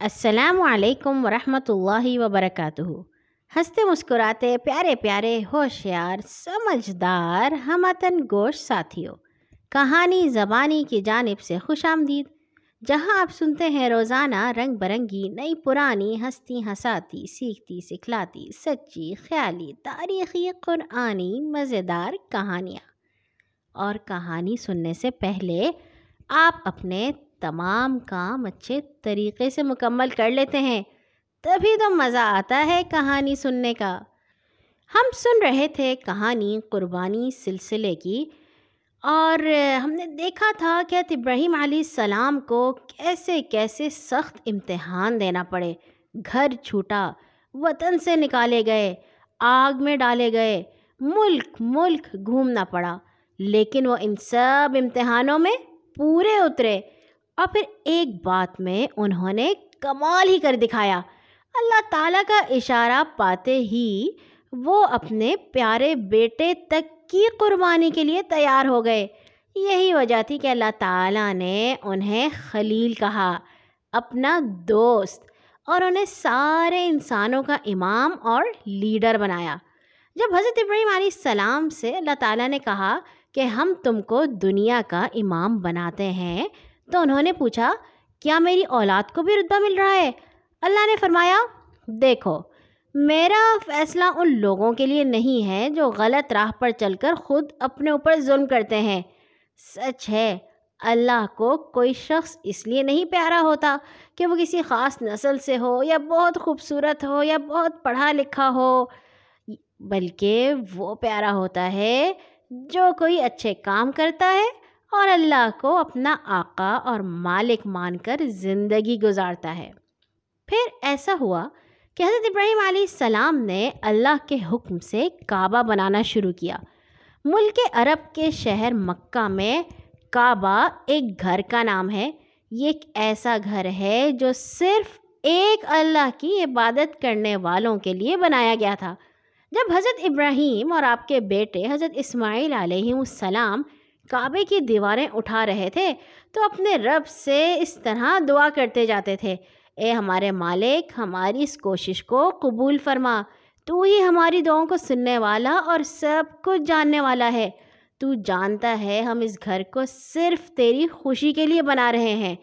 السلام علیکم ورحمۃ اللہ وبرکاتہ۔ ہنستے مسکراتے، پیارے پیارے، ہوشیار، سمجھدار، ہمتن گوش ساتھیوں کہانی زبانی کی جانب سے خوش آمدید۔ جہاں آپ سنتے ہیں روزانہ رنگ برنگی، نئی پرانی ہستی ہساتی، سیکھتی، سکھلاتی، سچی، خیالی، تاریخی، قرآنی، مزیدار کہانیاں۔ اور کہانی سننے سے پہلے آپ اپنے تمام کام اچھے طریقے سے مکمل کر لیتے ہیں، تبھی تو مزہ آتا ہے کہانی سننے کا۔ ہم سن رہے تھے کہانی قربانی سلسلے کی، اور ہم نے دیکھا تھا کہ ابراہیم علیہ السلام کو کیسے کیسے سخت امتحان دینا پڑے۔ گھر چھوٹا، وطن سے نکالے گئے، آگ میں ڈالے گئے، ملک ملک گھومنا پڑا، لیکن وہ ان سب امتحانوں میں پورے اترے۔ اور پھر ایک بات میں انہوں نے کمال ہی کر دکھایا۔ اللہ تعالیٰ کا اشارہ پاتے ہی وہ اپنے پیارے بیٹے تک کی قربانی کے لیے تیار ہو گئے۔ یہی وجہ تھی کہ اللہ تعالیٰ نے انہیں خلیل کہا، اپنا دوست، اور انہیں سارے انسانوں کا امام اور لیڈر بنایا۔ جب حضرت ابراہیم علیہ السلام سے اللہ تعالیٰ نے کہا کہ ہم تم کو دنیا کا امام بناتے ہیں تو انہوں نے پوچھا، کیا میری اولاد کو بھی رتبہ مل رہا ہے؟ اللہ نے فرمایا، دیکھو، میرا فیصلہ ان لوگوں کے لیے نہیں ہے جو غلط راہ پر چل کر خود اپنے اوپر ظلم کرتے ہیں۔ سچ ہے، اللہ کو کوئی شخص اس لیے نہیں پیارا ہوتا کہ وہ کسی خاص نسل سے ہو یا بہت خوبصورت ہو یا بہت پڑھا لکھا ہو، بلکہ وہ پیارا ہوتا ہے جو کوئی اچھے کام کرتا ہے اور اللہ کو اپنا آقا اور مالک مان کر زندگی گزارتا ہے۔ پھر ایسا ہوا کہ حضرت ابراہیم علیہ السلام نے اللہ کے حکم سے کعبہ بنانا شروع کیا۔ ملک عرب کے شہر مکہ میں کعبہ ایک گھر کا نام ہے۔ یہ ایک ایسا گھر ہے جو صرف ایک اللہ کی عبادت کرنے والوں کے لیے بنایا گیا تھا۔ جب حضرت ابراہیم اور آپ کے بیٹے حضرت اسماعیل علیہ السلام کعبے کی دیواریں اٹھا رہے تھے تو اپنے رب سے اس طرح دعا کرتے جاتے تھے۔ اے ہمارے مالک، ہماری اس کوشش کو قبول فرما۔ تو ہی ہماری دعاؤں کو سننے والا اور سب کچھ جاننے والا ہے۔ تو جانتا ہے ہم اس گھر کو صرف تیری خوشی کے لیے بنا رہے ہیں۔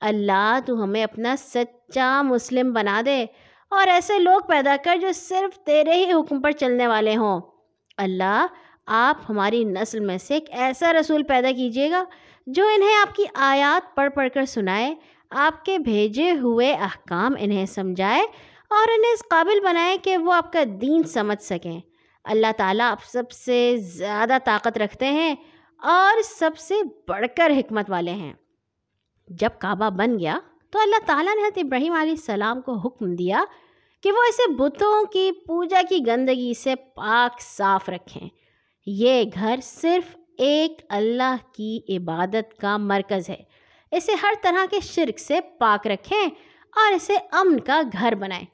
اللہ، تو ہمیں اپنا سچا مسلم بنا دے۔ اور ایسے لوگ پیدا کر جو صرف تیرے ہی حکم پر چلنے والے ہوں۔ اللہ آپ ہماری نسل میں سے ایک ایسا رسول پیدا کیجیے گا جو انہیں آپ کی آیات پڑھ پڑھ کر سنائے، آپ کے بھیجے ہوئے احکام انہیں سمجھائے اور انہیں اس قابل بنائے کہ وہ آپ کا دین سمجھ سکیں۔ اللہ تعالیٰ آپ سب سے زیادہ طاقت رکھتے ہیں اور سب سے بڑھ کر حکمت والے ہیں۔ جب کعبہ بن گیا تو اللہ تعالیٰ نے ابراہیم علیہ السلام کو حکم دیا کہ وہ اسے بتوں کی، پوجا کی گندگی سے پاک صاف رکھیں۔ یہ گھر صرف ایک اللہ کی عبادت کا مرکز ہے۔ اسے ہر طرح کے شرک سے پاک رکھیں اور اسے امن کا گھر بنائیں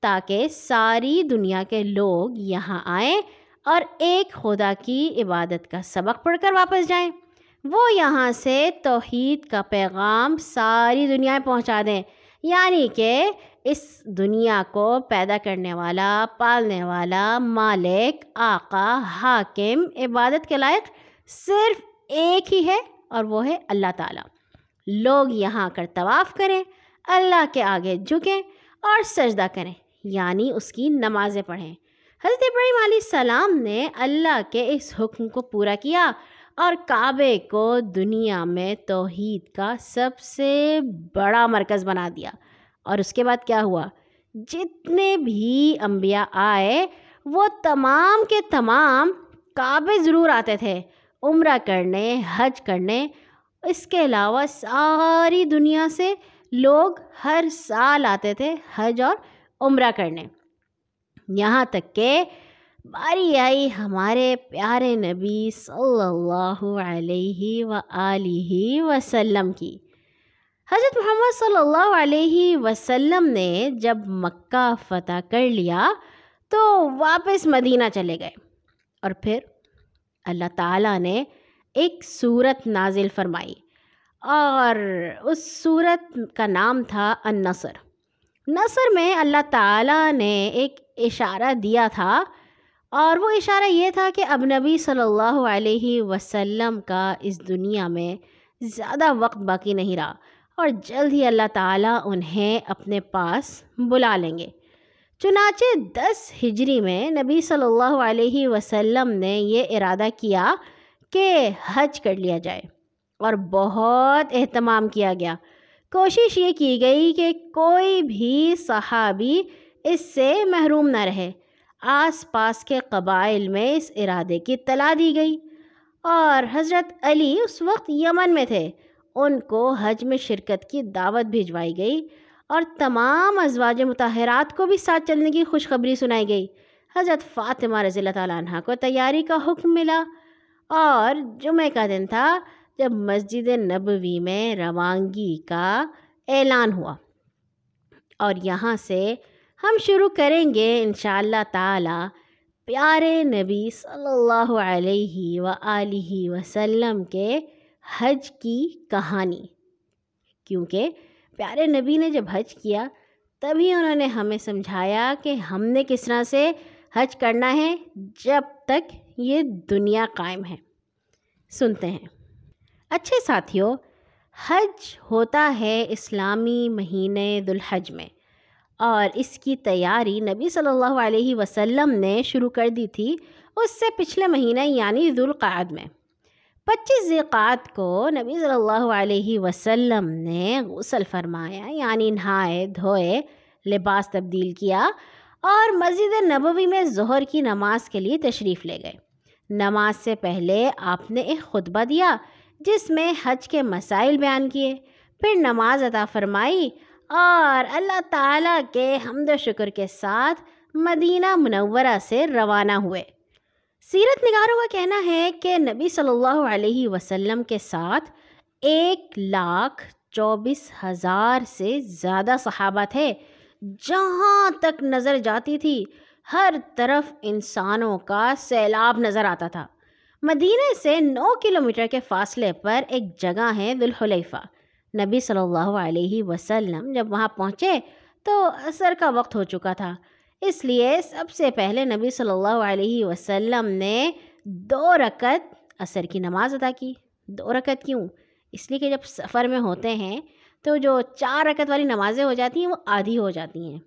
تاکہ ساری دنیا کے لوگ یہاں آئیں اور ایک خدا کی عبادت کا سبق پڑھ کر واپس جائیں۔ وہ یہاں سے توحید کا پیغام ساری دنیا میں پہنچا دیں۔ یعنی کہ اس دنیا کو پیدا کرنے والا، پالنے والا مالک، آقا، حاکم، عبادت کے لائق صرف ایک ہی ہے اور وہ ہے اللہ تعالیٰ۔ لوگ یہاں کر طواف کریں، اللہ کے آگے جھکیں اور سجدہ کریں یعنی اس کی نمازیں پڑھیں۔ حضرت ابراہیم علیہ السلام نے اللہ کے اس حکم کو پورا کیا اور کعبے کو دنیا میں توحید کا سب سے بڑا مرکز بنا دیا۔ اور اس کے بعد کیا ہوا؟ جتنے بھی انبیاء آئے، وہ تمام کے تمام کعبے ضرور آتے تھے، عمرہ کرنے، حج کرنے۔ اس کے علاوہ ساری دنیا سے لوگ ہر سال آتے تھے حج اور عمرہ کرنے۔ یہاں تک کہ باری آئی ہمارے پیارے نبی صلی اللہ علیہ و وسلم کی۔ حضرت محمد صلی اللہ علیہ وسلم نے جب مکہ فتح کر لیا تو واپس مدینہ چلے گئے۔ اور پھر اللہ تعالیٰ نے ایک صورت نازل فرمائی اور اس صورت کا نام تھا النصر۔ نثر میں اللہ تعالیٰ نے ایک اشارہ دیا تھا اور وہ اشارہ یہ تھا کہ اب نبی صلی اللہ علیہ وسلم کا اس دنیا میں زیادہ وقت باقی نہیں رہا۔ اور جلد ہی اللہ تعالیٰ انہیں اپنے پاس بلا لیں گے۔ چنانچہ دس ہجری میں نبی صلی اللہ علیہ وسلم نے یہ ارادہ کیا کہ حج کر لیا جائے اور بہت اہتمام کیا گیا۔ کوشش یہ کی گئی کہ کوئی بھی صحابی اس سے محروم نہ رہے۔ آس پاس کے قبائل میں اس ارادے کی اطلاع دی گئی اور حضرت علی اس وقت یمن میں تھے۔ ان کو حج میں شرکت کی دعوت بھیجوائی گئی اور تمام ازواج متحرات کو بھی ساتھ چلنے کی خوشخبری سنائی گئی۔ حضرت فاطمہ رضی اللہ تعالیٰ عنہ کو تیاری کا حکم ملا اور جمعہ کا دن تھا جب مسجد نبوی میں روانگی کا اعلان ہوا۔ اور یہاں سے ہم شروع کریں گے انشاءاللہ تعالی پیارے نبی صلی اللہ علیہ و وسلم کے حج کی کہانی۔ کیونکہ پیارے نبی نے جب حج کیا، تبھی انہوں نے ہمیں سمجھایا کہ ہم نے کس طرح سے حج کرنا ہے جب تک یہ دنیا قائم ہے۔ سنتے ہیں۔ اچھے ساتھیوں، حج ہوتا ہے اسلامی مہینے دلحج میں، اور اس کی تیاری نبی صلی اللہ علیہ وسلم نے شروع کر دی تھی اس سے پچھلے مہینہ یعنی ذوالقعد میں۔ پچیس ذیقات کو نبی صلی اللہ علیہ وسلم نے غسل فرمایا یعنی نہائے، دھوئے، لباس تبدیل کیا اور مسجد نبوی میں ظہر کی نماز کے لیے تشریف لے گئے۔ نماز سے پہلے آپ نے ایک خطبہ دیا جس میں حج کے مسائل بیان کیے، پھر نماز عطا فرمائی اور اللہ تعالیٰ کے حمد و شکر کے ساتھ مدینہ منورہ سے روانہ ہوئے۔ سیرت نگاروں کا کہنا ہے کہ نبی صلی اللہ علیہ وسلم کے ساتھ ایک لاکھ چوبیس ہزار سے زیادہ صحابہ تھے۔ جہاں تک نظر جاتی تھی، ہر طرف انسانوں کا سیلاب نظر آتا تھا۔ مدینہ سے نو کلومیٹر کے فاصلے پر ایک جگہ ہے ذوالحلیفہ۔ نبی صلی اللہ علیہ وسلم جب وہاں پہنچے تو عصر کا وقت ہو چکا تھا۔ اس لیے سب سے پہلے نبی صلی اللہ علیہ وسلم نے دو رکت عصر کی نماز ادا کی۔ دو رکت کیوں؟ اس لیے کہ جب سفر میں ہوتے ہیں تو جو چار رکت والی نمازیں ہو جاتی ہیں وہ آدھی ہو جاتی ہیں۔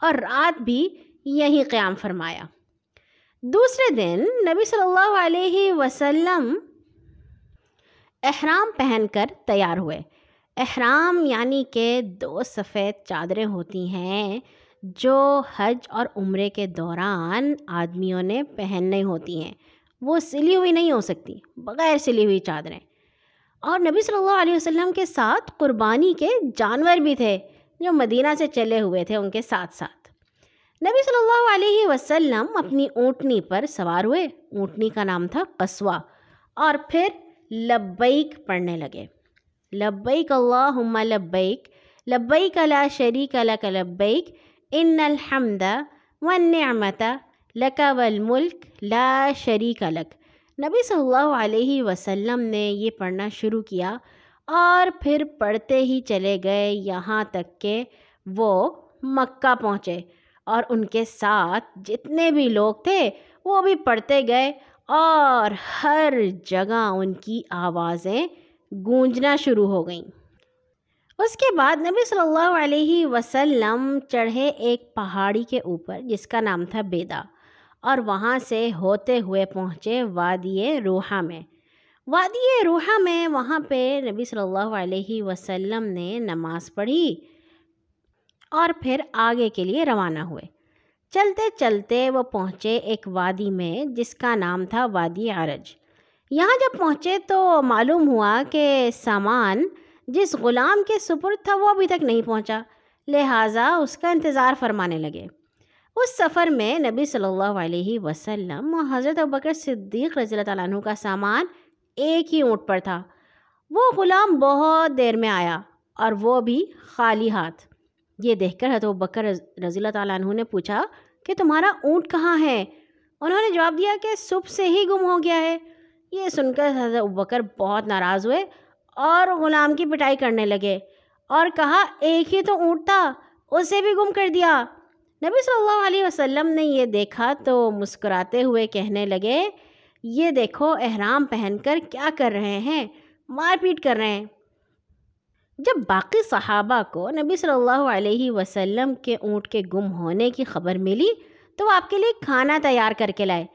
اور رات بھی یہیں قیام فرمایا۔ دوسرے دن نبی صلی اللہ علیہ وسلم احرام پہن کر تیار ہوئے۔ احرام یعنی کہ دو سفید چادریں ہوتی ہیں۔ جو حج اور عمرے کے دوران آدمیوں نے پہننے ہوتی ہیں، وہ سلی ہوئی نہیں ہو سکتی، بغیر سلی ہوئی چادریں۔ اور نبی صلی اللہ علیہ وسلم کے ساتھ قربانی کے جانور بھی تھے جو مدینہ سے چلے ہوئے تھے ان کے ساتھ ساتھ۔ نبی صلی اللہ علیہ وسلم اپنی اونٹنی پر سوار ہوئے۔ اونٹنی کا نام تھا قصوہ۔ اور پھر لبیک پڑھنے لگے۔ لبیک اللہم لبیک لبیک لا شریک لک لبیک ان الحمد والنعمت لک والملک لا شریک لک نبی صلی اللہ علیہ وسلم نے یہ پڑھنا شروع کیا اور پھر پڑھتے ہی چلے گئے یہاں تک کہ وہ مکہ پہنچے اور ان کے ساتھ جتنے بھی لوگ تھے وہ بھی پڑھتے گئے اور ہر جگہ ان کی آوازیں گونجنا شروع ہو گئیں۔ اس کے بعد نبی صلی اللہ علیہ وسلم چڑھے ایک پہاڑی کے اوپر، جس کا نام تھا بیدا اور وہاں سے ہوتے ہوئے پہنچے وادی روحا میں۔ وادی روحا میں وہاں پہ نبی صلی اللہ علیہ وسلم نے نماز پڑھی اور پھر آگے کے لیے روانہ ہوئے۔ چلتے چلتے وہ پہنچے ایک وادی میں، جس کا نام تھا وادی عرج۔ یہاں جب پہنچے تو معلوم ہوا کہ سامان جس غلام کے سپرد تھا وہ ابھی تک نہیں پہنچا۔ لہٰذا اس کا انتظار فرمانے لگے۔ اس سفر میں نبی صلی اللہ علیہ وسلم حضرت بکر صدیق رضی اللہ تعالیٰ عنہ کا سامان ایک ہی اونٹ پر تھا۔ وہ غلام بہت دیر میں آیا اور وہ بھی خالی ہاتھ۔ یہ دیکھ کر حضرت بکر رضی اللہ تعالیٰ عنہ نے پوچھا کہ تمہارا اونٹ کہاں ہے؟ انہوں نے جواب دیا کہ صبح سے ہی گم ہو گیا ہے۔ یہ سن کر حضرت بکر بہت ناراض ہوئے اور غلام کی پٹائی کرنے لگے اور کہا، ایک ہی تو اونٹ تھا، اسے بھی گم کر دیا۔ نبی صلی اللہ علیہ وسلم نے یہ دیکھا تو مسکراتے ہوئے کہنے لگے، یہ دیکھو، احرام پہن کر کیا کر رہے ہیں؟ مار پیٹ کر رہے ہیں۔ جب باقی صحابہ کو نبی صلی اللہ علیہ وسلم کے اونٹ کے گم ہونے کی خبر ملی تو وہ آپ کے لیے کھانا تیار کر کے لائے۔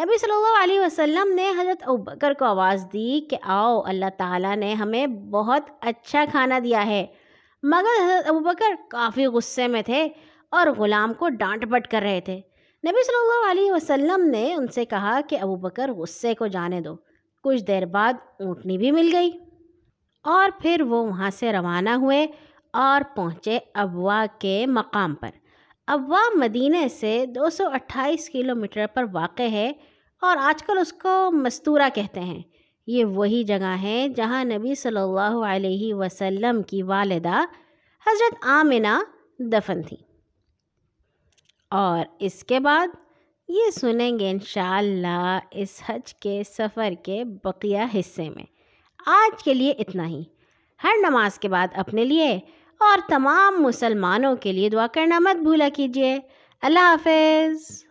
نبی صلی اللہ علیہ وسلم نے حضرت ابکر کو آواز دی کہ آؤ، اللہ تعالیٰ نے ہمیں بہت اچھا کھانا دیا ہے۔ مگر حضرت ابوبکر کافی غصے میں تھے اور غلام کو ڈانٹ پٹ کر رہے تھے۔ نبی صلی اللہ علیہ وسلم نے ان سے کہا کہ ابو بکر غصے کو جانے دو۔ کچھ دیر بعد اونٹنی بھی مل گئی۔ اور پھر وہ وہاں سے روانہ ہوئے اور پہنچے ابوا کے مقام پر۔ ابوا مدینہ سے دو سو اٹھائیس کلو میٹر پر واقع ہے۔ اور آج کل اس کو مستورہ کہتے ہیں۔ یہ وہی جگہ ہے جہاں نبی صلی اللہ علیہ وسلم کی والدہ حضرت آمنہ دفن تھی۔ اور اس کے بعد یہ سنیں گے انشاءاللہ اس حج کے سفر کے بقیہ حصے میں۔ آج کے لیے اتنا ہی۔ ہر نماز کے بعد اپنے لیے اور تمام مسلمانوں کے لیے دعا کرنا مت بھولا کیجیے۔ اللہ حافظ۔